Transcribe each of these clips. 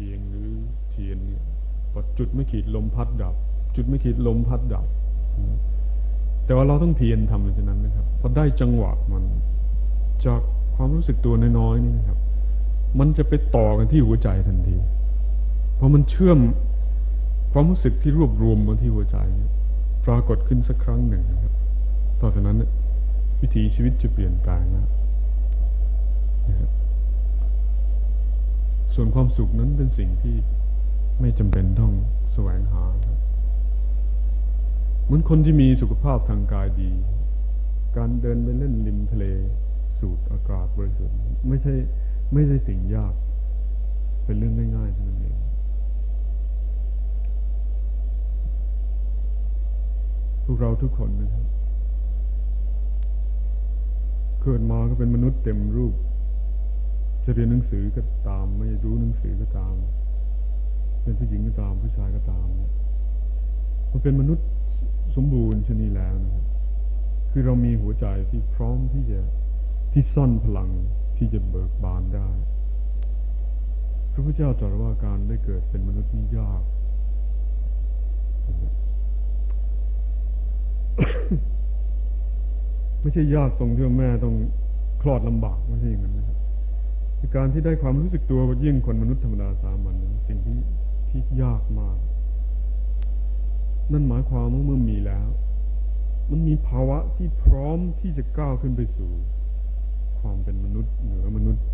เทียนหรือเทียนเนี่ยพอจุดไม่ขีดลมพัดดับ จุดไม่ขีดลมพัดดับ แต่ว่าเราต้องเทียนทำอย่างนั้นนะครับพอได้จังหวะมันจากความรู้สึกตัวน้อยๆนี่นะครับ มันจะไปต่อกันที่หัวใจทันที เพอมันเชื่อมความรู้สึกที่รวบรวมมาที่หัวใจปรากฏขึ้นสักครั้งหนึ่งนะครับ ต่อจากนั้นวิถีชีวิตจะเปลี่ยนแปลงนะครับ ส่วนความสุขนั้นเป็นสิ่งที่ไม่จำเป็นต้องแสวงหาครับเหมือนคนที่มีสุขภาพทางกายดี การเดินไปเล่นริมทะเลสูดอากาศบริสุทธิ์ไม่ใช่ไม่ใช่สิ่งยาก เป็นเรื่องง่ายๆเท่านั้นเองพวกเราทุกคนนะครับ เกิดมาก็เป็นมนุษย์เต็มรูป จะเรียนหนังสือก็ตาม ไม่รู้หนังสือก็ตาม เป็นผู้หญิงก็ตามผู้ชายก็ตามมันเป็นมนุษย์สมบูรณ์ชนีแล้วนะครับคือเรามีหัวใจที่พร้อมที่จะที่ซ่อนพลังที่จะเบิกบานได้ พระพุทธเจ้าตรัสว่าการได้เกิดเป็นมนุษย์นี่ยาก ไม่ใช่ยากตรงที่ว่าแม่ต้องคลอดลำบากไม่ใช่อย่างนั้นนะครับ การที่ได้ความรู้สึกตัวยิ่งคนมนุษย์ธรรมดาสามัญนั้นสิ่งที่ที่ยากมาก นั่นหมายความว่าเมื่อมีแล้ว มันมีภาวะที่พร้อมที่จะก้าวขึ้นไปสู่ ความเป็นมนุษย์เหนือมนุษย์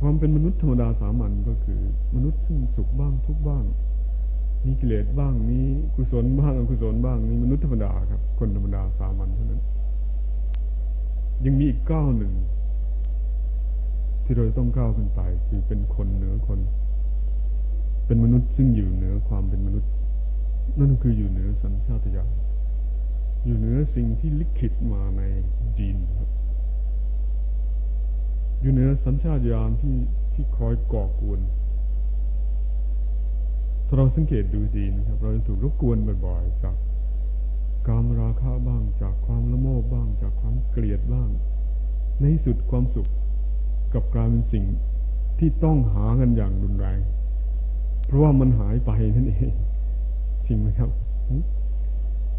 ความเป็นมนุษย์ธรรมดาสามัญก็คือ มนุษย์ซึ่งสุขบ้างทุกบ้าง มีกิเลสบ้างมีกุศลบ้างอกุศลบ้างนี่มนุษย์ธรรมดาครับ คนธรรมดาสามัญเท่านั้น ยังมีอีกก้าวหนึ่ง ที่เราต้องก้าวขึ้นไปคือเป็นคนเหนือคน เป็นมนุษย์ซึ่งอยู่เหนือความเป็นมนุษย์ นั่นคืออยู่เหนือสัญชาตญาณอยู่เหนือสิ่งที่ลิขิตมาในจีนครับ อยู่เหนือสัญชาตญาณที่ที่คอยก่อกวนถ้าเราสังเกตดูดีนะครับ เราจะถูกรบกวนบ่อยๆจาก การมราคะบ้างจากความละโมบบ้างจากความเกลียดบ้าง ในสุดความสุขกับกลายเป็นสิ่งที่ต้องหากันอย่างรุนแรง เพราะว่ามันหายไปนั่นเองจริงไหมครับ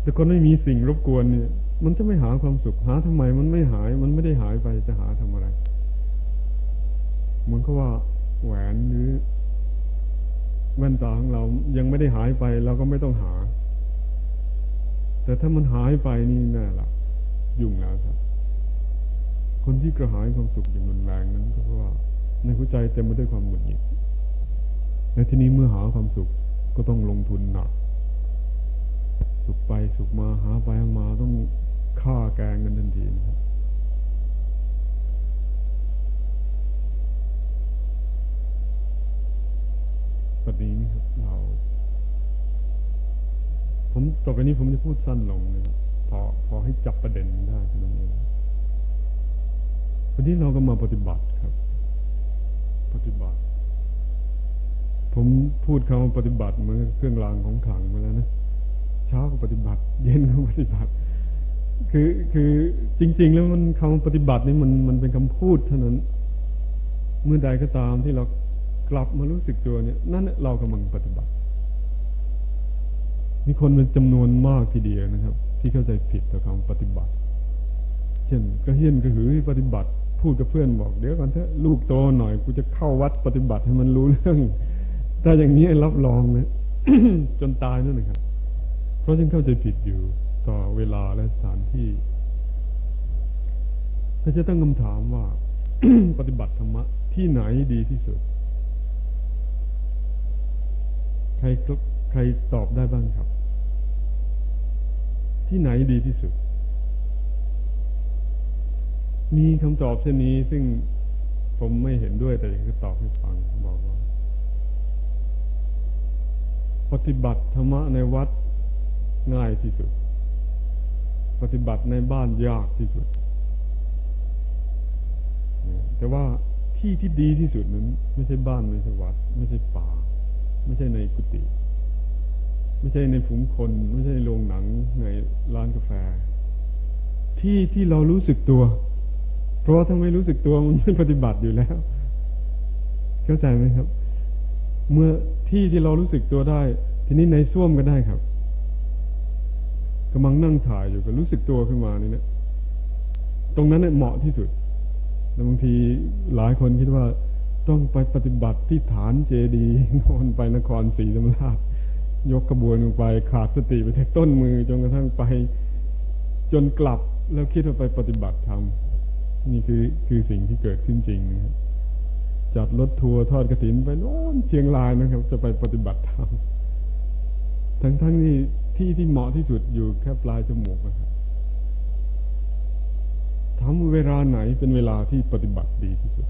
แต่คนไม่มีสิ่งรบกวนเนี่ย มันจะไม่หาความสุขหาทำไม มันไม่หาย มันไม่ได้หายไปจะหาทำอะไรเหมือนกับว่าแหวนหรือแว่นตาของเรายังไม่ได้หายไปเราก็ไม่ต้องหา แต่ถ้ามันหายไปนี่แน่ละยุ่งแล้วครับ คนที่กระหายความสุขอย่างรุนแรงนั้นก็เพราะว่า ในหัวใจเต็มไปด้วยความหงุดหงิดในที่นี้เมื่อหาความสุขก็ต้องลงทุนหนัก สุขไปสุขมาหาไปมาต้องฆ่าแกงกันทันทีนะครับปัจจุบัน ต่อไปนี้ผมจะพูดสั้นลงนะครับพอพอให้จับประเด็นได้เท่านั้นเองวันนี้เราก็มาปฏิบัติครับ ปฏิบัติ ผมพูดคำปฏิบัติเหมือนเครื่องรางของขลังมาแล้วนะเช้าก็ปฏิบัติ เย็นก็ปฏิบัติ คือคือจริง ๆ แล้วมันคำปฏิบัตินี่มันมันเป็นคำพูดเท่านั้น เมื่อใดก็ตามที่เรากลับมารู้สึกตัวเนี่ย นั่นเรากำลังปฏิบัติ มีคนเป็นจำนวนมากทีเดียวนะครับ ที่เข้าใจผิดต่อคำปฏิบัติ เช่นกระเฮียนกระหือปฏิบัติ พูดกับเพื่อนบอกเดี๋ยวก่อนเถอะลูกโตหน่อยกูจะเข้าวัดปฏิบัติให้มันรู้เรื่องถ้าอย่างนี้รับรองนะจนตายนั่นนะครับ เพราะฉันเข้าใจผิดอยู่ต่อเวลาและสถานที่ถ้าจะตั้งคำถามว่า ปฏิบัติธรรมะที่ไหนดีที่สุด ใคร ใครตอบได้บ้างครับ ที่ไหนดีที่สุด มีคำตอบเช่นนี้ซึ่งผมไม่เห็นด้วยแต่ยังจะตอบให้ฟังบอกว่า ปฏิบัติธรรมะในวัดง่ายที่สุด ปฏิบัติในบ้านยากที่สุด แต่ว่าที่ที่ดีที่สุดนั้น ไม่ใช่บ้านไม่ใช่วัด ไม่ใช่ป่า ไม่ใช่ในกุฏิ ไม่ใช่ในฝูงคน ไม่ใช่ในโรงหนังในร้านกาแฟ ที่ที่เรารู้สึกตัว เพราะถ้าไม่รู้สึกตัวมันไม่ปฏิบัติอยู่แล้ว เข้าใจไหมครับ เมื่อที่ที่เรารู้สึกตัวได้ ทีนี้ในส้วมก็ได้ครับกำลังนั่งถ่ายอยู่ก็รู้สึกตัวขึ้นมานี่นะตรงนั้นเนี่ยเหมาะที่สุดแต่บางทีหลายคนคิดว่าต้องไปปฏิบัติที่ฐานเจดีนอนไปนครศรีธรรมราช ยกกระบวนลงไปขาดสติไปแค่ต้นมือจนกระทั่งไปจนกลับแล้วคิดว่าไปปฏิบัติธรรมนี่คือคือสิ่งที่เกิดขึ้นจริงนะครับจัดรถทัวร์ทอดกระถินไปโน่นเชียงรายนะครับ จะไปปฏิบัติธรรมทั้งทั้งนี้ที่ที่เหมาะที่สุดอยู่แค่ปลายจมูกนะครับทำเวลาไหนเป็นเวลาที่ปฏิบัติดีที่สุด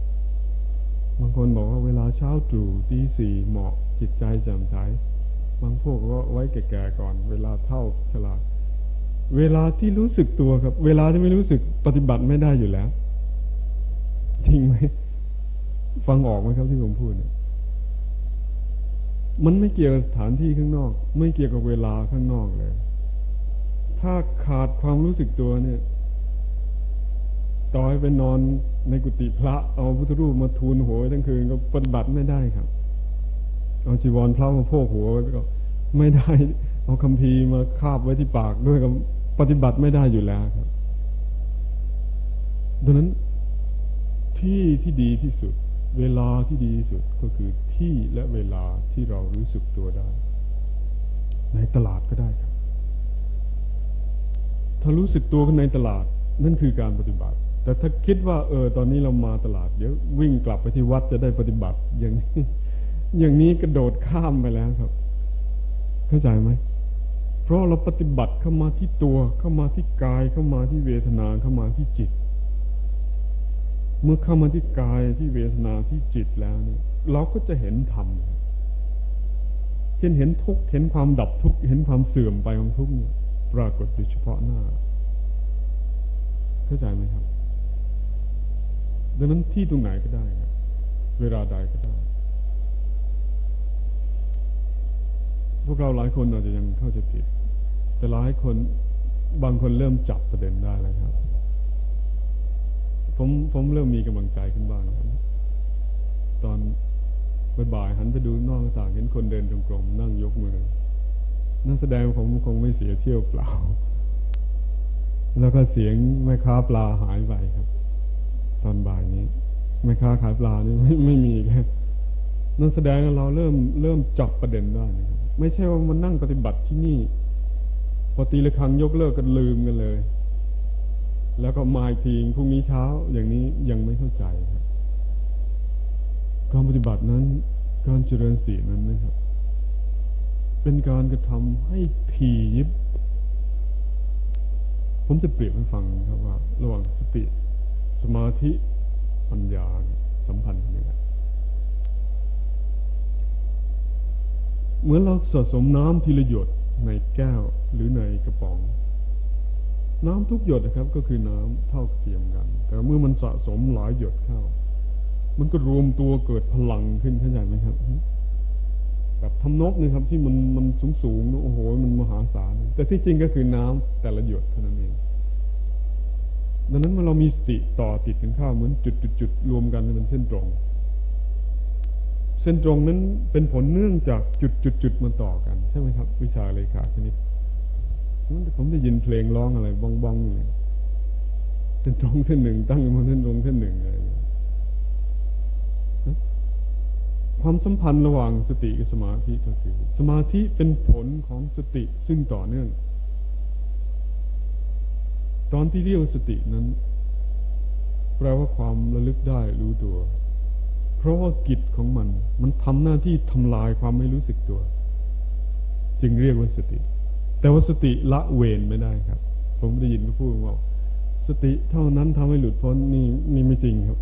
บางคนบอกว่าเวลาเช้าตรู่ตีสี่เหมาะจิตใจแจ่มใส บางพวกก็ไว้แก่ๆก่อน เวลาเท่าฉลาด เวลาที่รู้สึกตัวครับ เวลาที่ไม่รู้สึกปฏิบัติไม่ได้อยู่แล้วจริงไหมฟังออกไหมครับที่ผมพูดเนี่ยมันไม่เกี่ยวกับสถานที่ข้างนอก ไม่เกี่ยวกับเวลาข้างนอกเลย ถ้าขาดความรู้สึกตัวเนี่ยต่อให้ไปนอนในกุฏิพระเอาพุทธรูปมาทูลโหัวทั้งคืนก็ปฏิบัติไม่ได้ครับ เอาจีวรพระมาโพกหัวก็ไม่ได้ เอาคำพีมาคาบไว้ที่ปากด้วยก็ปฏิบัติไม่ได้อยู่แล้วครับ ดังนั้นที่ที่ดีที่สุด เวลาที่ดีที่สุดก็คือที่และเวลาที่เรารู้สึกตัวได้ ในตลาดก็ได้ครับ ถ้ารู้สึกตัวกันในตลาดนั่นคือการปฏิบัติ แต่ถ้าคิดว่า เออ ตอนนี้เรามาตลาด เดี๋ยววิ่งกลับไปที่วัดจะได้ปฏิบัติอย่างนี้ อย่างนี้กระโดดข้ามไปแล้วครับ เข้าใจไหมเพราะเราปฏิบัติเข้ามาที่ตัวเข้ามาที่กายเข้ามาที่เวทนาเข้ามาที่จิต เมื่อเข้ามาที่กายที่เวทนาที่จิตแล้วเนี่ยเราก็จะเห็นธรรมเช่นเห็นทุกข์เห็นความดับทุกข์เห็นความเสื่อมไปของทุกข์ปรากฏโดยเฉพาะหน้า เข้าใจไหมครับ ดังนั้นที่ตรงไหนก็ได้ครับเวลาใดก็ได้ พวกเราหลายคนอาจจะยังเข้าใจผิด แต่หลายคนบางคนเริ่มจับประเด็นได้แล้วครับ ผมผมเริ่มมีกำลังใจขึ้นบ้างแล้วตอนบ่ายหันไปดูนอกต่างเห็นคนเดินจงกรมนั่งยกมือนั่นแสดงผมคงไม่เสียเที่ยวเปล่า แล้วก็เสียงแม่ค้าปลาหายไปครับ ตอนบ่ายนี้แม่ค้าขายปลานี่ไม่ไม่มีครับนั่นแสดงเราเริ่มเริ่มจับประเด็นได้นะครับ ไม่ใช่ว่ามันนั่งปฏิบัติที่นี่ พอตีละครั้งยกเลิกกันลืมกันเลย แล้วก็มาอีกทีพรุ่งนี้เช้าอย่างนี้ยังไม่เข้าใจครับการปฏิบัตินั้น การเจริญสีนั้นนะครับ เป็นการกระทำให้ทียิบ ผมจะเปรียบให้ฟังครับว่า ระหว่างสติ สมาธิปัญญาสัมพันธ์กันยังไง เหมือนเราสะสมน้ำทีละหยดในแก้วหรือในกระป๋อง น้ำทุกหยดนะครับ ก็คือน้ำเท่าเทียมกัน แต่เมื่อมันสะสมหลายหยดเข้า มันก็รวมตัวเกิดพลังขึ้นเข้าใจไหมครับแบบทำนกนะครับ ที่มันมันสูงสูงโอ้โหมันมหาศาลแต่ที่จริงก็คือน้ำแต่ละหยดเท่านั้นเองดังนั้นเมื่อเรามีสติต่อติดกันข้าวเหมือนจุดจุดจุดรวมกันเป็นเส้นตรง เส้นตรงนั้นเป็นผลเนื่องจากจุดจุดจุดมันต่อกัน ใช่ไหมครับ วิชาเลขาคณิตผมได้ยินเพลงร้องอะไรบ้องบ้องเลยเส้นตรงเส้นหนึ่งตั้งอยู่บนเส้นตรงเส้นหนึ่งอะไรความสัมพันธ์ระหว่างสติกับสมาธิก็คือ สมาธิเป็นผลของสติซึ่งต่อเนื่อง ตอนที่เรียกสตินั้น แปลว่าความระลึกได้รู้ตัว เพราะว่ากิจของมัน มันทำหน้าที่ทำลายความไม่รู้สึกตัว จึงเรียกว่าสติ แต่ว่าสติละเวนไม่ได้ครับ ผมได้ยินเขาพูดว่าสติเท่านั้นทำให้หลุดพ้นนี่นี่ไม่จริงครับ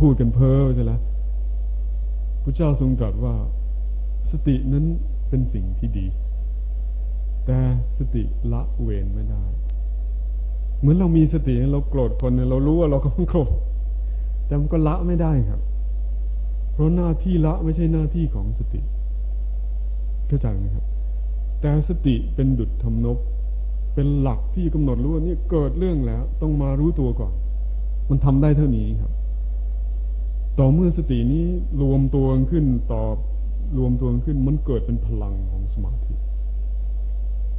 พูดกันเพ้อใช่ไหมพระเจ้าทรงตรัสว่า สตินั้นเป็นสิ่งที่ดี แต่สติละเวนไม่ได้ เหมือนเรามีสติเราโกรธคนเนี่ยเรารู้ว่าเราก็ต้องโกรธแต่มันก็ละไม่ได้ครับ เพราะหน้าที่ละไม่ใช่หน้าที่ของสติเข้าใจไหมครับ แต่สติเป็นดุจทำนบ เป็นหลักที่กำหนดรู้ว่านี่เกิดเรื่องแล้ว ต้องมารู้ตัวก่อน มันทำได้เท่านี้ครับ ต่อเมื่อสตินี้รวมตัวขึ้นต่อรวมตัวขึ้น มันเกิดเป็นพลังของสมาธิ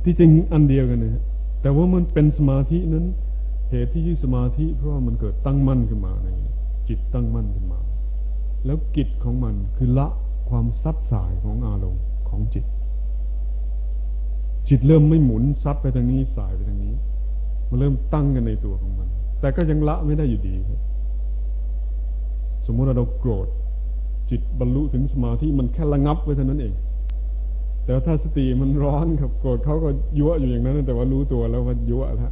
ที่จริงอันเดียวกันนะแต่ว่ามันเป็นสมาธินั้น เหตุที่ชื่อสมาธิ เพราะว่ามันเกิดตั้งมั่นขึ้นมาในจิตตั้งมั่นขึ้นมา แล้วกิจของมันคือละความซัดสายของอารมณ์ของจิต จิตเริ่มไม่หมุนซัดไปทางนี้สายไปทางนี้ มันเริ่มตั้งกันในตัวของมัน แต่ก็ยังละไม่ได้อยู่ดีครับ สมมติเราโกรธ จิตบรรลุถึงสมาธิมันแค่ระงับไว้เท่านั้นเอง แต่ถ้าสติมันร้อนครับ โกรธเขาก็ยั่วอยู่อย่างนั้นแต่ว่ารู้ตัวแล้วว่ายั่วแล้ว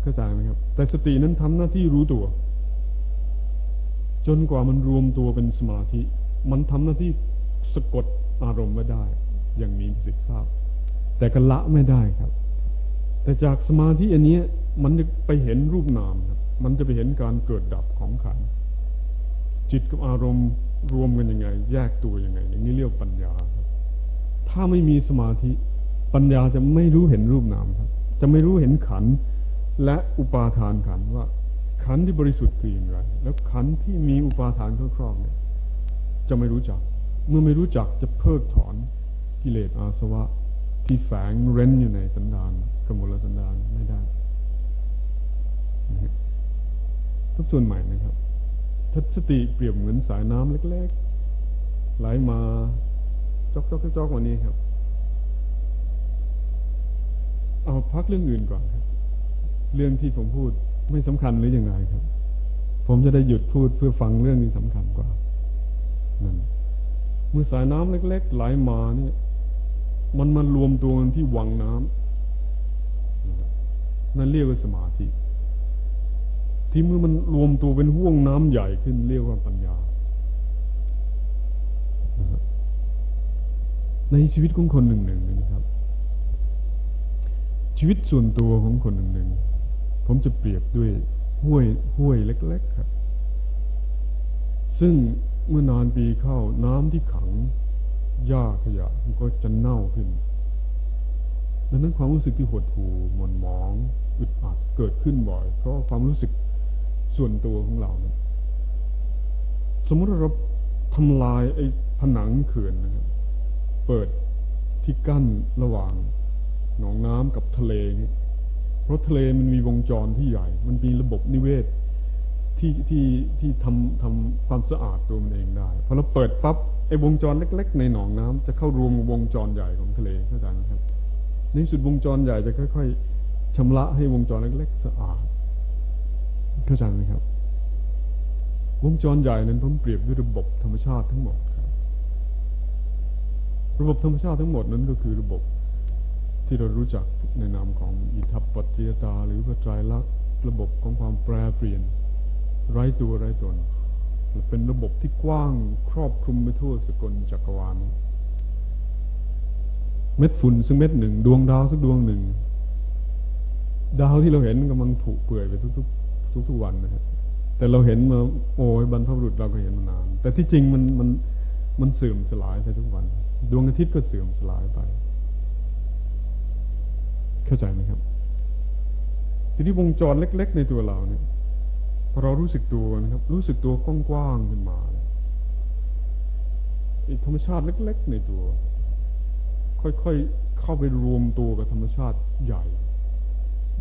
เข้าใจไหมครับ แต่สตินั้นทำหน้าที่รู้ตัว จนกว่ามันรวมตัวเป็นสมาธิ มันทำหน้าที่สะกดอารมณ์ไว้ได้ อย่างมีประสิทธิภาพ แต่ก็ละไม่ได้ครับ แต่จากสมาธิอันนี้มันจะไปเห็นรูปนามครับ มันจะไปเห็นการเกิดดับของขัน จิตกับอารมณ์รวมกันยังไง แยกตัวยังไง อย่างนี้เรียกปัญญาครับ ถ้าไม่มีสมาธิปัญญาจะไม่รู้เห็นรูปนามครับ จะไม่รู้เห็นขันและอุปาทานขันว่า ขันที่บริสุทธิ์คืออย่างไร แล้วขันที่มีอุปาทานครอบเนี่ยจะไม่รู้จัก เมื่อไม่รู้จักจะเพิกถอนกิเลสอาสวะ ที่แฝงเร้นอยู่ในสันดานกมลสันดานไม่ได้ทุกส่วนใหม่นะครับทัศติเปรียบเหมือนสายน้ำเล็กๆไหลมาจอกจอกจอกวันนี้ครับ เอาพักเรื่องอื่นก่อนครับ เรื่องที่ผมพูด ไม่สำคัญหรืออยังไงครับ ผมจะได้หยุดพูดเพื่อฟังเรื่องนี้สำคัญกว่านั่นเมื่อสายน้ำเล็ก ๆ ไหลมาเนี่ย มันมารวมตัวกันที่วังน้ำนั่นเรียกว่าสมาธิ ที่เมื่อมันรวมตัวเป็นห่วงน้ำใหญ่ขึ้นเรียกว่าปัญญา ในชีวิตของคนหนึ่งหนึ่นะครับ ชีวิตส่วนตัวของคนหนึ่งหนึ่ง ผมจะเปรียบด้วยห้วยห้วยเล็ก ๆ ครับ ซึ่งเมื่อนานปีเข้าน้ำที่ขังหญ้าขยะมันก็จะเน่าขึ้นดังนั้นความรู้สึกที่หดหู่หม่นหมองอึดอัดเกิดขึ้นบ่อย เพราะความรู้สึกส่วนตัวของเรานะสมมติเราทำลายไอ้ผนังเขื่อนนะครับ เปิดที่กั้นระหว่างหนองน้ำกับทะเลนี่ เพราะทะเลมันมีวงจรที่ใหญ่ มันมีระบบนิเวศที่ที่ที่ทำทำความสะอาดตัวมันเองได้พอเราเปิดปั๊บไอ้วงจรเล็ก ๆ ในหนองน้ำจะเข้ารวมวงจรใหญ่ของทะเลเข้าใจไหมครับ ในสุดวงจรใหญ่จะค่อยๆชำระให้วงจรเล็ก ๆ สะอาดเข้าใจไหมครับ วงจรใหญ่นั้นผมเปรียบด้วยระบบธรรมชาติทั้งหมดครับ ระบบธรรมชาติทั้งหมดนั้นก็คือระบบที่เรารู้จัก ในนามของอิทัปปัจจยตา หรือพระไตรลักษณ์ระบบของความแปรเปลี่ยน ไร้ตัวไร้ตน เป็นระบบที่กว้างครอบคลุมไปทั่วสกลจักรวาลเม็ดฝุ่นซึ่งเม็ดหนึ่ง ดวงดาวสักดวงหนึ่ง ดาวที่เราเห็นกำลังผุเปื่อยไปทุกทุกๆวันนะครับแต่เราเห็นมาโอ้ยบรรพบุรุษเราก็เห็นมานาน แต่ที่จริงมันมันมันเสื่อมสลายไปทุกวัน ดวงอาทิตย์ก็เสื่อมสลายไปาใจไหมครับ ทีนี้วงจรเล็ก ๆ ในตัวเราเนี่ยพอเรารู้สึกตัวนะครับ รู้สึกตัวกว้างๆขึ้นมาธรรมชาติเล็ก ๆ ในตัว ค่อยๆเข้าไปรวมตัวกับธรรมชาติใหญ่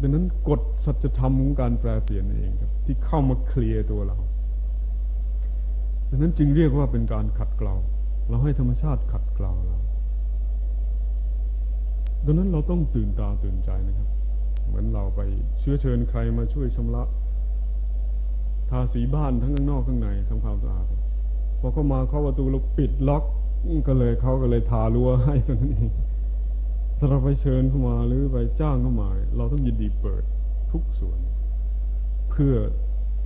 ดังนั้นกฎสัจธรรมของการแปลเปลี่ยนเองครับ ที่เข้ามาเคลียร์ตัวเราดังนั้นจึงเรียกว่าเป็นการขัดเกลาเราให้ธรรมชาติขัดเกลาเรา ดังนั้นเราต้องตื่นตาตื่นใจนะครับ เหมือนเราไปเชื้อเชิญใครมาช่วยชำระ ทาสีบ้านทั้งข้างนอกข้างในทำความสะอาดพอเข้ามาเข้าประตูเราปิดล็อกก็เลยเขาก็เลยทารั้วให้เท่านั้นเองถ้าเราไปเชิญเข้ามาหรือไปจ้างเข้ามา เราต้องยินดีเปิดทุกส่วน เพื่อ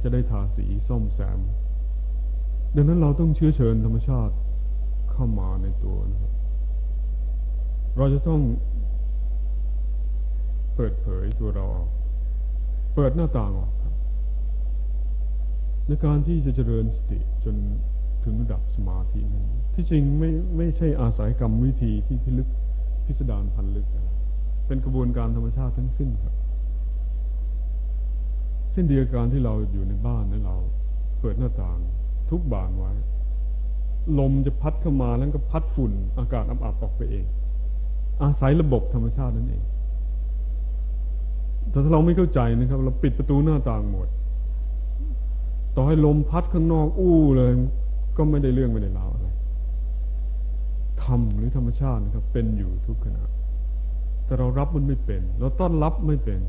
จะได้ทาสีซ่อมแซม ดังนั้นเราต้องเชื้อเชิญธรรมชาติเข้ามาในตัวนะครับเราจะต้อง เปิดเผยตัวเราออก เปิดหน้าต่างออกครับ ในการที่จะเจริญสติจนถึงระดับสมาธินั้นที่จริงไม่ไม่ใช่อาศัยกรรมวิธีที่พิลึกพิสดารพันลึกเป็นกระบวนการธรรมชาติทั้งสิ้นครับเช่นเดียวกันที่เราอยู่ในบ้านนั้นเรา เปิดหน้าต่าง ทุกบานไว้ ลมจะพัดเข้ามาแล้วก็พัดฝุ่นอากาศอับๆออกไปเอง อาศัยระบบธรรมชาตินั่นเอง แต่ถ้าเราไม่เข้าใจนะครับ เราปิดประตูหน้าต่างหมด ต่อให้ลมพัดข้างนอกอู้เลย ก็ไม่ได้เรื่องไม่ได้ราวอะไรธรรมหรือธรรมชาตินะครับ เป็นอยู่ทุกขณะ แต่เรารับมันไม่เป็น เราต้อนรับไม่เป็น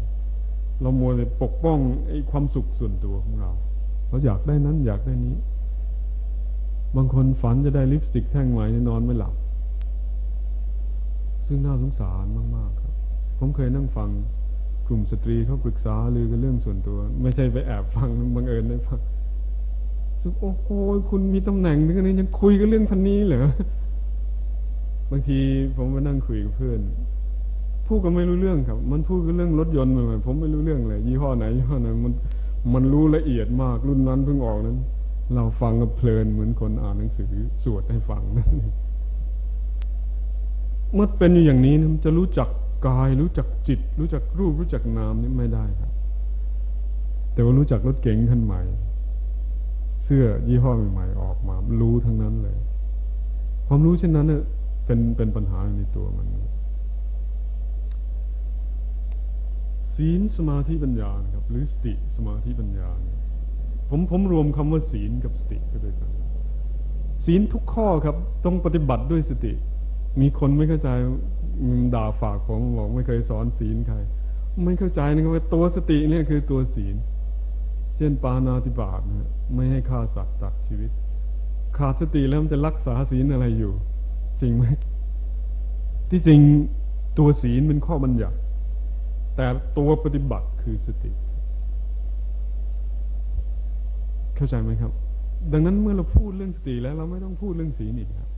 เรามัวแต่ปกป้องไอ้ความสุขส่วนตัวของเราเราอยากได้นั้นอยากได้นี้ บางคนฝันจะได้ลิปสติกแท่งใหม่นอนไม่หลับ ซึ่งน่าสงสารมาก ๆ ครับ ผมเคยนั่งฟัง กลุ่มสตรีเขาปรึกษาลือกันเรื่องส่วนตัว ไม่ใช่ไปแอบฟังบังเอิญได้ฟังซึ่งโอ้โหคุณมีตำแหน่งถึงนี้ยังคุยกันเรื่องพันนี้เหรอบางทีผมมานั่งคุยกับเพื่อนพูดกันไม่รู้เรื่องครับ มันพูดกันเรื่องรถยนต์ใหม่ผมไม่รู้เรื่องเลยยี่ห้อไหนยี่ห้อไหนมันมันรู้ละเอียดมากรุ่นนั้นเพิ่งออกนั้น เราฟังกับเพลินเหมือนคนอ่านหนังสือสวดให้ฟังนั่นเมื่อเป็นอยู่อย่างนี้นะจะรู้จัก กายรู้จักจิต รู้จักรูปรู้จักนามนี่ไม่ได้ครับ แต่ว่ารู้จักรถเก๋งคันใหม่ เสื้อยี่ห้อใหม่ๆออกมา รู้ทั้งนั้นเลย ความรู้เช่นนั้นเน่ยเป็นเป็นปัญหาในตัวมันศีลสมาธิปัญญาครับ หรือสติสมาธิปัญญา ผมผมรวมคำว่าศีลกับสติก็ด้วยกันศีลทุกข้อครับ ต้องปฏิบัติด้วยสติ มีคนไม่เข้าใจ ด่าฝากผมบอกไม่เคยสอนศีลใคร ไม่เข้าใจนะครับว่าตัวสติเนี่ยคือตัวศีล เช่นปานาติบาตนะไม่ให้ฆ่าสัตว์ตัดชีวิต ขาดสติแล้วมันจะรักษาศีลอะไรอยู่ จริงไหมที่จริงตัวศีลเป็นข้อบัญญัติ แต่ตัวปฏิบัติคือสติ เข้าใจไหมครับ ดังนั้นเมื่อเราพูดเรื่องสติแล้ว เราไม่ต้องพูดเรื่องศีลอีกครับ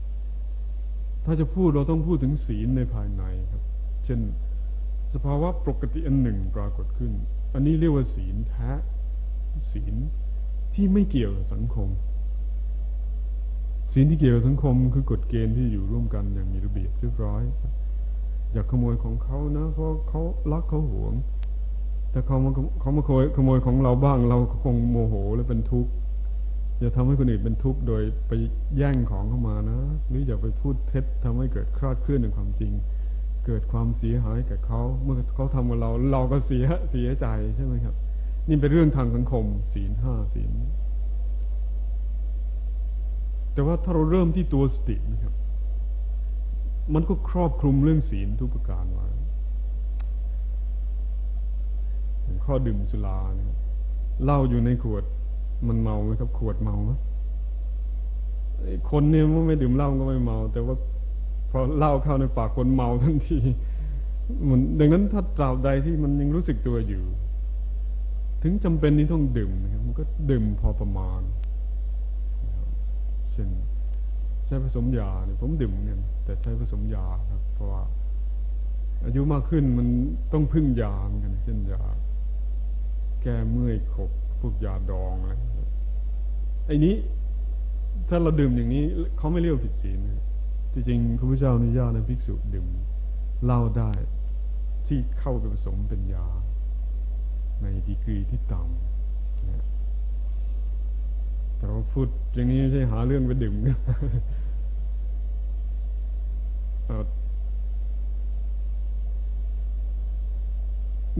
ถ้าจะพูดเราต้องพูดถึงศีลในภายในครับ เช่น สภาวะปกติอันหนึ่งปรากฏขึ้น อันนี้เรียกว่าศีลแท้ ศีลที่ไม่เกี่ยวกับสังคม ศีลที่เกี่ยวกับสังคมคือกฎเกณฑ์ที่อยู่ร่วมกันอย่างมีระเบียบเรียบร้อย อย่าขโมยของเขานะ เพราะเขารักเขาหวง แต่เขามาเขามาขโมยขโมยของเราบ้าง เราคงโมโหและเป็นทุกข์ อย่าทำให้คนอื่นเป็นทุกข์โดยไปแย่งของเข้ามานะ หรืออย่าไปพูดเท็จทำให้เกิดคลาดเคลื่อนในความจริง เกิดความเสียหายกับเขาเมื่อเขาทำกับเรา เราก็เสียเสียใจใช่ไหมครับ นี่เป็นเรื่องทางสังคมศีลห้าศีลแต่ว่าถ้าเราเริ่มที่ตัวสตินะครับ มันก็ครอบคลุมเรื่องศีลทุกประการไว้ข้อดื่มสุราเนี่ยเหล้าอยู่ในขวด มันเมาไหมครับ ขวดเมาไหมคนเนี่ยไม่ดื่มเหล้าก็ไม่เมา แต่ว่าพอเหล้าเข้าในปากคนเมาทันทีมันดังนั้นถ้าตราบใดที่มันยังรู้สึกตัวอยู่ ถึงจำเป็นนี้ต้องดื่มนะครับมันก็ดื่มพอประมาณเช่นใช้ผสมยาเนี่ยผมดื่มเงินแต่ใช้ผสมยาครับ เพราะว่าอายุมากขึ้นมันต้องพึ่งยาเหมือนกันเช่นยา แก้เมื่อยขบ พวกยาดองอะไรไอ้นี้ ถ้าเราดื่มอย่างนี้เขาไม่เรียกผิดศีลจริงๆพระพุทธเจ้าอนุญาตในภิกษุดื่มเหล้าได้ ที่เข้าไปผสมเป็นยา ในดีกรีที่ต่ำแต่เราพูดอย่างนี้ไม่ใช่หาเรื่องไปดื่มเม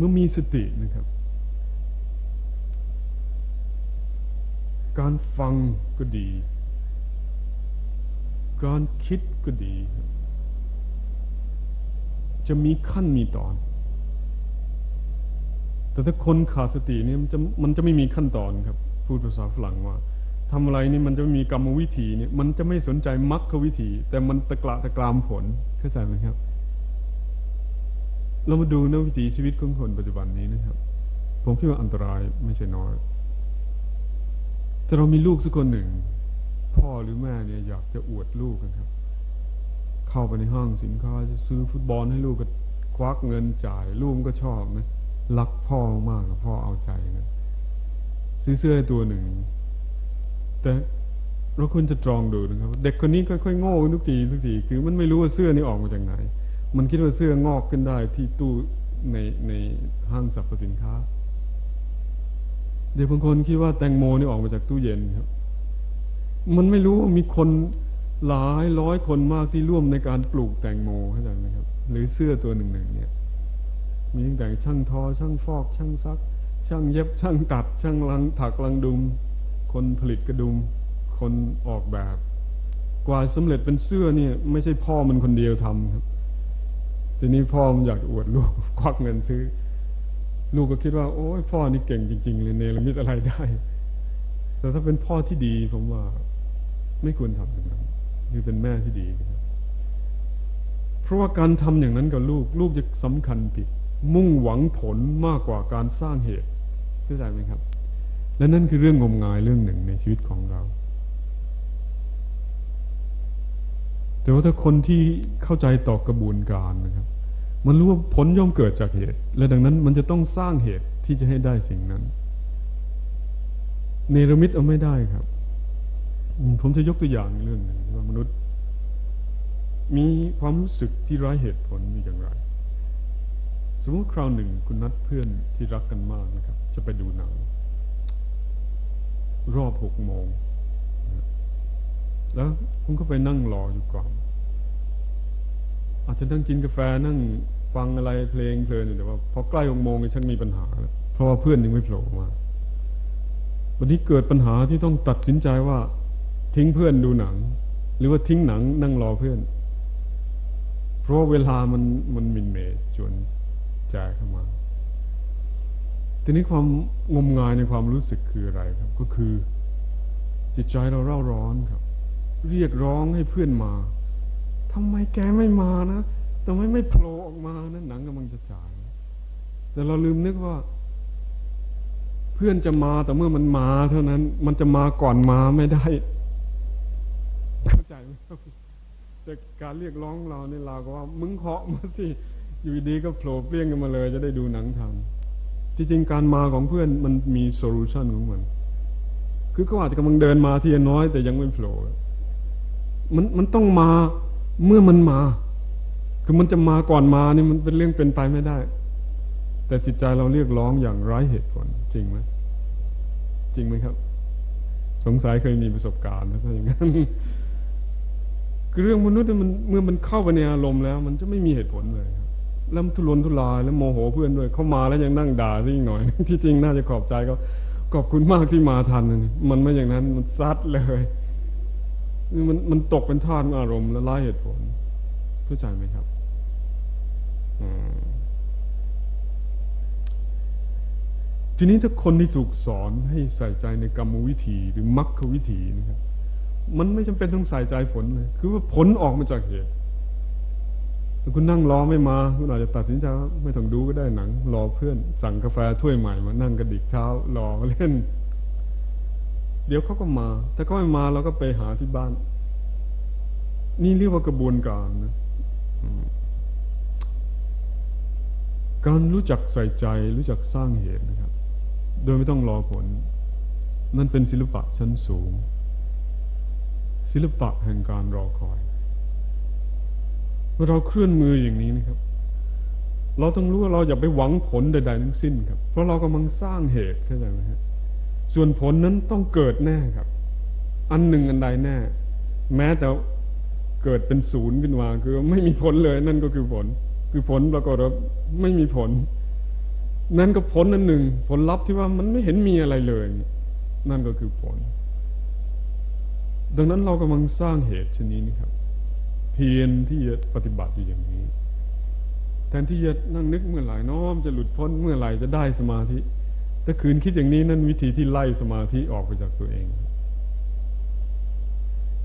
ื่อมีสตินะครับ การฟังก็ดี การคิดก็ดี จะมีขั้นมีตอน แต่ถ้าคนขาดสตินี่มันจะมันจะไม่มีขั้นตอนครับ พูดภาษาฝรั่งว่าทำอะไรนี่มันจะมีกรรมวิธีเนี่ย มันจะไม่สนใจมรรควิธี แต่มันตะกละตะกรามผลเข้าใจไหมครับ เรามาดูนวิถีชีวิตของคนปัจจุบันนี้นะครับ ผมคิดว่าอันตรายไม่ใช่น้อย แต่เรามีลูกสักคนหนึ่ง พ่อหรือแม่เนี่ยอยากจะอวดลูกกันครับ เข้าไปในห้างสินค้าจะซื้อฟุตบอลให้ลูกก็ควักเงินจ่ายลูกก็ชอบนะรักพ่อมากพ่อเอาใจนะซื้อเสื้อตัวหนึ่ง แต่เราควรจะตรองดูนะครับ เด็กคนนี้ค่อยๆโง่ทุกทีทุกทีคือมันไม่รู้ว่าเสื้อนี้ออกมาจากไหน มันคิดว่าเสื้องอกขึ้นได้ที่ตู้ในในห้างสรรพสินค้า เด็กบางคนคิดว่าแตงโมนี่ออกมาจากตู้เย็นครับ มันไม่รู้ว่ามีคนหลายร้อยคนมากที่ร่วมในการปลูกแตงโมเข้าใจไหมครับ หรือเสื้อตัวหนึ่งหนึ่งเนี่ย มีตั้งแต่ช่างทอ ช่างฟอก ช่างซัก ช่างเย็บ ช่างตัด ช่างลังถักลังดุม คนผลิตกระดุม คนออกแบบ กว่าสำเร็จเป็นเสื้อเนี่ย ไม่ใช่พ่อมันคนเดียวทำครับ ทีนี้พ่อมันอยากอวดลูกควักเงินซื้อ ลูกก็คิดว่า โอ้ยพ่อนี่เก่งจริง ๆ เลยเนรมิตอะไรได้ แต่ถ้าเป็นพ่อที่ดีผมว่า ไม่ควรทำอย่างนั้นคือเป็นแม่ที่ดีเพราะว่าการทำอย่างนั้นกับลูก ลูกจะสำคัญผิด มุ่งหวังผลมากกว่าการสร้างเหตุเข้าใจไหมครับ และนั่นคือเรื่องงมงายเรื่องหนึ่งในชีวิตของเรา แต่ว่าถ้าคนที่เข้าใจต่อกระบวนการนะครับ มันรู้ว่าผลย่อมเกิดจากเหตุ และดังนั้นมันจะต้องสร้างเหตุที่จะให้ได้สิ่งนั้นเนรมิตเอาไม่ได้ครับ ผมจะยกตัวอย่างเรื่องหนึ่งว่ามนุษย์ มีความรู้สึกที่ร้ายเหตุผลมีอย่างไร สมมติคราวหนึ่งคุณนัดเพื่อนที่รักกันมากนะครับ จะไปดูหนัง รอบหกโมงแล้วคุณก็ไปนั่งรออยู่ก่อน อาจจะนั่งกินกาแฟนั่งฟังอะไรเพลงเพลินแต่ว่าพอใกล้หกโมงชักมีปัญหาแล้วเพราะว่าเพื่อนยังไม่โผล่มาวันนี้เกิดปัญหาที่ต้องตัดสินใจว่า ทิ้งเพื่อนดูหนัง หรือว่าทิ้งหนังนั่งรอเพื่อน เพราะเวลามันมันมินเมจนแจเข้ามาทีนี้ความงมงายในความรู้สึกคืออะไรครับ ก็คือ จิตใจเราเร่าร้อนครับ เรียกร้องให้เพื่อนมา ทำไมแกไม่มานะทำไมไม่โผล่ออกมานะหนังกำลังจะฉาย แต่เราลืมนึกว่า เพื่อนจะมาแต่เมื่อมันมาเท่านั้น มันจะมาก่อนมาไม่ได้ เข้าใจไหมครับแต่การเรียกร้องเราเนี่ยเราก็ว่า มึงเคาะมาสิอยู่ดีก็โผล่เปลี่ยงกันมาเลย จะได้ดูหนังทำที่จริงการมาของเพื่อนมันมีโซลูชันของมัน คือก็อาจจะกำลังเดินมาทีน้อย แต่ยังไม่โผล่มันมันต้องมา เมื่อมันมา คือมันจะมาก่อนมานี่มันเป็นเรื่องเป็นไปไม่ได้ แต่จิตใจเราเรียกร้องอย่างไร้เหตุผล จริงไหมจริงไหมครับ สงสัยเคยมีประสบการณ์นะถ้าอย่างนั้นคือเรื่องมนุษย์มันเมื่อมันเข้าไปในอารมณ์แล้ว มันจะไม่มีเหตุผลเลยครับแล้วทุรนทุรายแล้วโมโหเพื่อนด้วย เข้ามาแล้วยังนั่งด่าซะอีกหน่อย ที่จริงน่าจะขอบใจก็ขอบคุณมากที่มาทัน มันไม่อย่างนั้นมันซัดเลย มันมันตกเป็นทาสอารมณ์และไร้เหตุผลเข้าใจไหมครับทีนี้ถ้าคนที่ถูกสอนให้ใส่ใจในกรรมวิธีหรือมรรควิธีนะครับ มันไม่จำเป็นต้องใส่ใจผลเลย คือว่าผลออกมาจากเหตุคุณนั่งรอไม่มาคุณอาจจะตัดสินใจว่าไม่ต้องดูก็ได้หนัง รอเพื่อน สั่งกาแฟถ้วยใหม่มานั่งกระดิกเท้ารอเล่น เดี๋ยวเขาก็มาถ้าเขาไม่มาเราก็ไปหาที่บ้าน นี่เรียกว่ากระบวนการนะการรู้จักใส่ใจรู้จักสร้างเหตุนะครับ โดยไม่ต้องรอผล นั่นเป็นศิลปะชั้นสูง ศิลปะแห่งการรอคอยเมื่อเราเคลื่อนมืออย่างนี้นะครับ เราต้องรู้ว่าเราอย่าไปหวังผลใดๆทั้งสิ้นครับ เพราะเรากำลังสร้างเหตุเข้าใจไหมครับ ส่วนผลนั้นต้องเกิดแน่ครับ อันหนึ่งอันใดแน่ แม้แต่เกิดเป็นศูนย์ขึ้นมาคือไม่มีผลเลย นั่นก็คือผล คือผลปรากฏว่าไม่มีผล นั่นก็ผลอันหนึ่ง ผลลัพธ์ที่ว่ามันไม่เห็นมีอะไรเลย นั่นก็คือผล ดังนั้นเรากำลังสร้างเหตุชนี้นะครับ เพียรที่จะปฏิบัติอยู่อย่างนี้แทนที่จะนั่งนึกเมื่อไหร่น้อมจะหลุดพ้นเมื่อไหร่จะได้สมาธิ ถ้าคืนคิดอย่างนี้นั่นวิธีที่ไล่สมาธิออกไปจากตัวเอง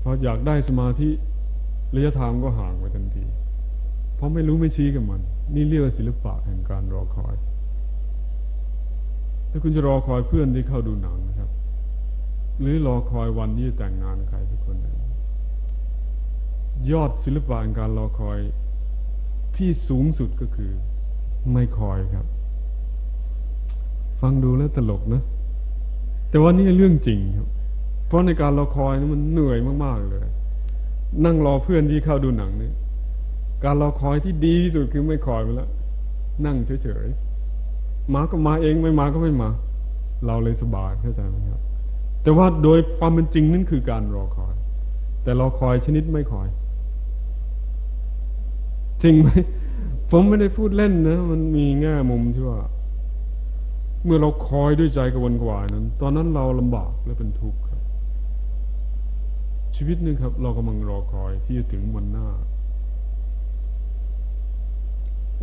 พออยากได้สมาธิระยะทางก็ห่างไปทันที เพราะไม่รู้ไม่ชี้กับมัน นี่เรียกว่าศิลปะแห่งการรอคอย ถ้าคุณจะรอคอยเพื่อนที่เข้าดูหนังนะครับ หรือรอคอยวันที่จะแต่งงานใครสักคนหนึ่งยอดศิลปะแห่งการรอคอยที่สูงสุดก็คือ ไม่คอยครับ ฟังดูแล้วตลกนะ แต่ว่านี่เรื่องจริงครับ เพราะในการรอคอยนี่มันเหนื่อยมากๆเลย นั่งรอเพื่อนที่เข้าดูหนังเนี่ยการรอคอยที่ดีที่สุดคือไม่คอยไปแล้วนั่งเฉยๆมาก็มาเองไม่มาก็ไม่มา เราเลยสบายเข้าใจไหมครับ แต่ว่าโดยความเป็นจริงนั่นคือการรอคอย แต่รอคอยชนิดไม่คอย จริงไหมผมไม่ได้พูดเล่นนะ มันมีแง่มุมที่ว่า เมื่อเราคอยด้วยใจกระวนกวายนั้น ตอนนั้นเราลำบากและเป็นทุกข์ครับ ชีวิตนึงครับ เรากำลังรอคอยที่จะถึงวันหน้า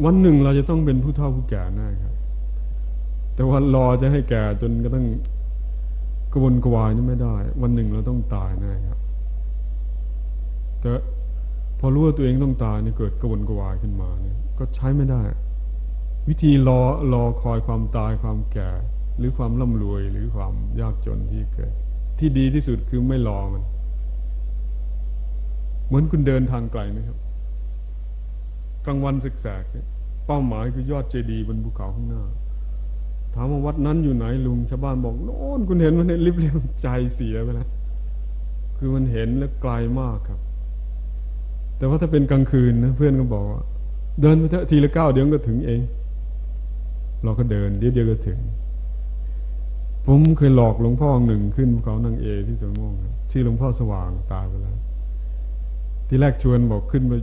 วันหนึ่งเราจะต้องเป็นผู้เฒ่าผู้แก่แน่ครับ แต่วันรอจะให้แก่จนกระทั่งกระวนกวายนี่ไม่ได้ วันหนึ่งเราต้องตายแน่ครับ แต่พอรู้ว่าตัวเองต้องตายนี่เกิดกระวนกระวายขึ้นมาเนี่ย ก็ใช้ไม่ได้ วิธีรอรอคอยความตายความแก่ หรือความร่ำรวยหรือความยากจนที่เกิด ที่ดีที่สุดคือไม่รอมัน เหมือนคุณเดินทางไกลนะครับกลางวันศึกษาเป้าหมายคือยอดเจดีย์บนภูเขาข้างหน้า ถามว่าวัดนั้นอยู่ไหนลุงชาวบ้านบอกโน่นคุณเห็นมันเนี่ยริบเรียงใจเสียไปแล้วคือมันเห็นและไกลมากครับ แต่ว่าถ้าเป็นกลางคืนนะเพื่อนก็บอกว่าเดินไปเถอะทีละก้าวเดี๋ยวก็ถึงเอง เราก็เดินเดี๋ยวเดียวก็ถึง ผมเคยหลอกหลวงพ่อหนึ่งขึ้นเขานางเอที่สวนม่วงที่หลวงพ่อสว่างตายไปแล้ว ที่แรกชวนบอกขึ้นไป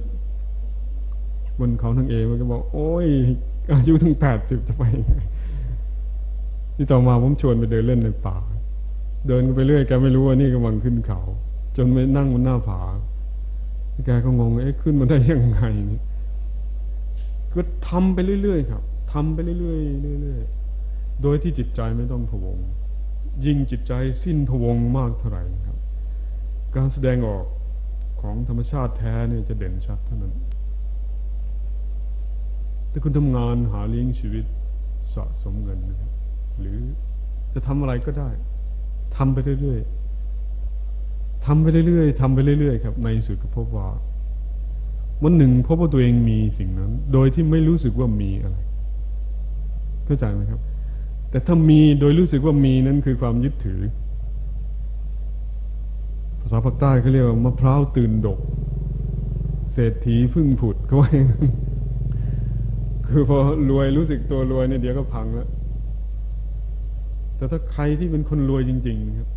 บนเขานางเอมันก็บอก โอ้ยอายุถึงแปดสิบจะไปยังไงที่ต่อมาผมชวนไปเดินเล่นในป่า เดินไปเรื่อยแกไม่รู้ว่านี่กำลังขึ้นเขา จนไปนั่งบนหน้าผาแกก็งงเอ๊ะขึ้นมาได้ยังไงนี่ก็ทำไปเรื่อยๆครับ ทำไปเรื่อยๆเรื่อยๆ โดยที่จิตใจไม่ต้องพวง ยิ่งจิตใจสิ้นพวงมากเท่าไหร่ครับ การแสดงออกของธรรมชาติแท้เนี่ยจะเด่นชัดเท่านั้นถ้าคุณทำงานหาเลี้ยงชีวิตสะสมเงินนะครับ หรือจะทำอะไรก็ได้ทำไปเรื่อยๆทำไปเรื่อยๆทำไปเรื่อยๆครับ ในสุดก็พบว่าวันหนึ่งพบว่าตัวเองมีสิ่งนั้น โดยที่ไม่รู้สึกว่ามีอะไร เข้าใจไหมครับ แต่ถ้ามีโดยรู้สึกว่ามีนั้นคือความยึดถือ ภาษาภาคใต้เขาเรียกว่ามะพร้าวตื่นดก เศรษฐีพึ่งผุดเขาว่าอย่างนั้นคือพอรวยรู้สึกตัวรวยเนี่ยเดี๋ยวก็พังแล้ว แต่ถ้าใครที่เป็นคนรวยจริง ๆ ครับ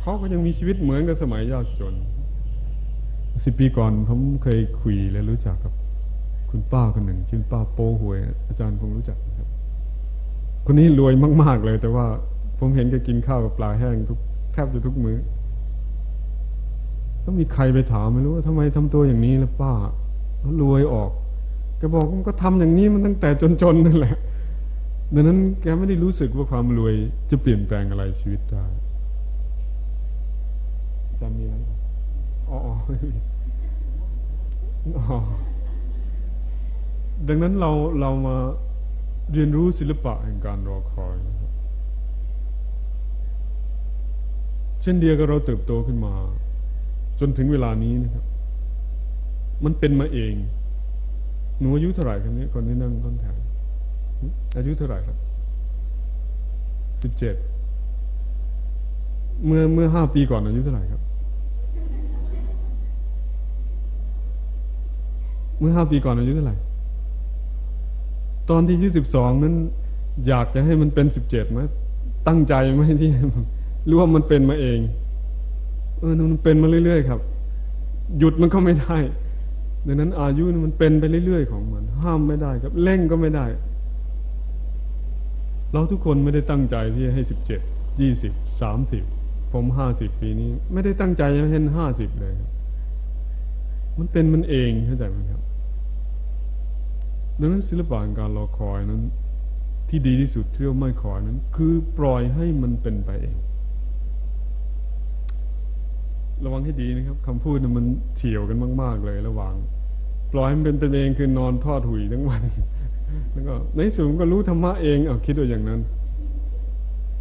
เขาก็ยังมีชีวิตเหมือนกับสมัยยากจนสิบปีก่อนผมเคยคุยและรู้จักกับ คุณป้าคนหนึ่งชื่อป้าโป้หวย อาจารย์คงรู้จักครับ คนนี้รวยมาก ๆ เลย แต่ว่าผมเห็นแกกินข้าวกับปลาแห้งทุกแทบจะทุกมือ้อต้องมีใครไปถามไม่รู้ว่าทำไมทำตัวอย่างนี้แล้วป้าเขารวยออกแกบอกมันก็ทำอย่างนี้มันตั้งแต่จนๆนั่นแหละดังนั้นแกไม่ได้รู้สึกว่าความรวยจะเปลี่ยนแปลงอะไรชีวิตได้จำมีอะไรอ๋ออ๋อ ดังนั้นเราเรามาเรียนรู้ศิลปะแห่งการรอคอย เช่นเดียวกับเราเติบโตขึ้นมา จนถึงเวลานี้นะครับ มันเป็นมาเอง หนูอายุเท่าไหร่ครับนี้คนที่นั่งต้นแถวอายุเท่าไหร่ครับสิบเจ็ดเมื่อเมื่อห้าปีก่อนอายุเท่าไหร่ครับ เมื่อห้าปีก่อนอายุเท่าไหร่ ตอนที่อายุสิบสองนั้น อยากจะให้มันเป็นสิบเจ็ดไหมตั้งใจไหมที่รู้ว่ามันเป็นมาเอง เออมันเป็นมาเรื่อยๆครับ หยุดมันก็ไม่ได้ดังนั้น อายุมันเป็นไปเรื่อยๆของมัน ห้ามไม่ได้ครับเร่งก็ไม่ได้ เราทุกคนไม่ได้ตั้งใจที่จะให้สิบเจ็ดยี่สิบสามสิบผมห้าสิบปีนี้ ไม่ได้ตั้งใจจะให้ห้าสิบเลย มันเป็นมันเองเข้าใจไหมครับ ดังนั้นศิลปะการรอคอยนั้น ที่ดีที่สุดเที่เราไม่คอยนั้น คือปล่อยให้มันเป็นไปเอง ระวังให้ดีนะครับคำพูดมันเฉียวกันมาก ๆ เลยระหว่าง ปล่อยมันเป็นไปเองคือนอนทอดหุยทั้งวันแล้วก็ในสูงก็รู้ธรรมะเองเอาคิดว่าอย่างนั้น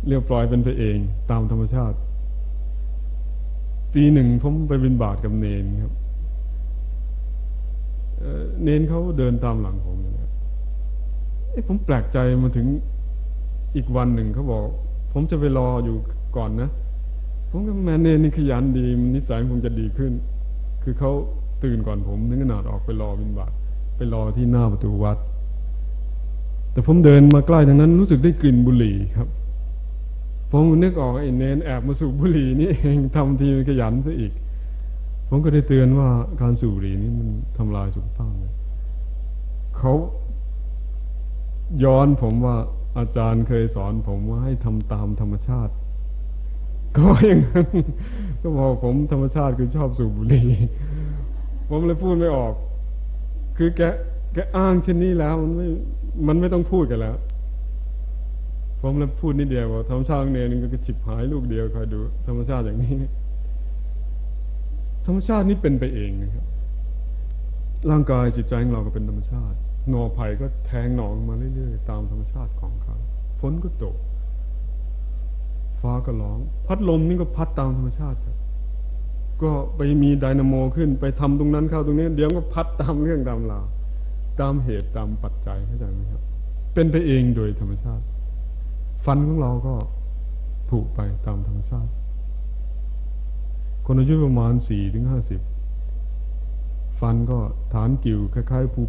เรียกปล่อยเป็นไปเองตามธรรมชาติ ปีหนึ่งผมไปบินบาทกับเนนครับ เน้นเขาเดินตามหลังผมอย่างนี้ผมแปลกใจมาถึงอีกวันหนึ่งเขาบอก ผมจะไปรออยู่ก่อนนะ ผมก็แม่เนนี่ขยันดีนิสัยคงจะดีขึ้น คือเขาตื่นก่อนผมนึกขนาดออกไปรอบินบาตไปรอที่หน้าประตูวัด แต่ผมเดินมาใกล้ทางนั้นรู้สึกได้กลิ่นบุหรี่ครับผมนึกออกไอ้เนนแอบมาสูบบุหรี่นี่เองทำทีขยันซะอีก ผมก็ได้เตือนว่าการสูบบุหรี่นี่มันทำลายสุขภาพเลยเขาย้อนผมว่าอาจารย์เคยสอนผมว่าให้ทำตามธรรมชาติ ก็อย่างนั้นก็บอกผมธรรมชาติคือชอบสูบบุหรี่ผมเลยพูดไม่ออก คือแกแกอ้างเช่นนี้แล้วมันไม่มันไม่ต้องพูดกันแล้ว ผมเลยพูดนิดเดียวว่าธรรมชาติเนี่ยนึงก็ฉิบหายลูกเดียวคอยดู ธรรมชาติอย่างนี้ ธรรมชาตินี้เป็นไปเองนะครับ ร่างกายจิตใจของเราก็เป็นธรรมชาติหนอไผ่ก็แทงหนองมาเรื่อยๆตามธรรมชาติของเขาฝนก็ตก ฟ้าก็ร้อง พัดลมนี่ก็พัดตามธรรมชาติครับก็ไปมีไดนาโมขึ้นไปทำตรงนั้นเข้าตรงนี้ เดี๋ยวก็พัดตามเรื่องตามราวตามเหตุตามปัจจัยเข้าใจไหมครับ เป็นไปเองโดยธรรมชาติ ฟันของเราก็ผุไปตามธรรมชาติ คนอายุประมาณสี่ถึงห้าสิบฟันก็ฐานกิ่วคล้ายๆภู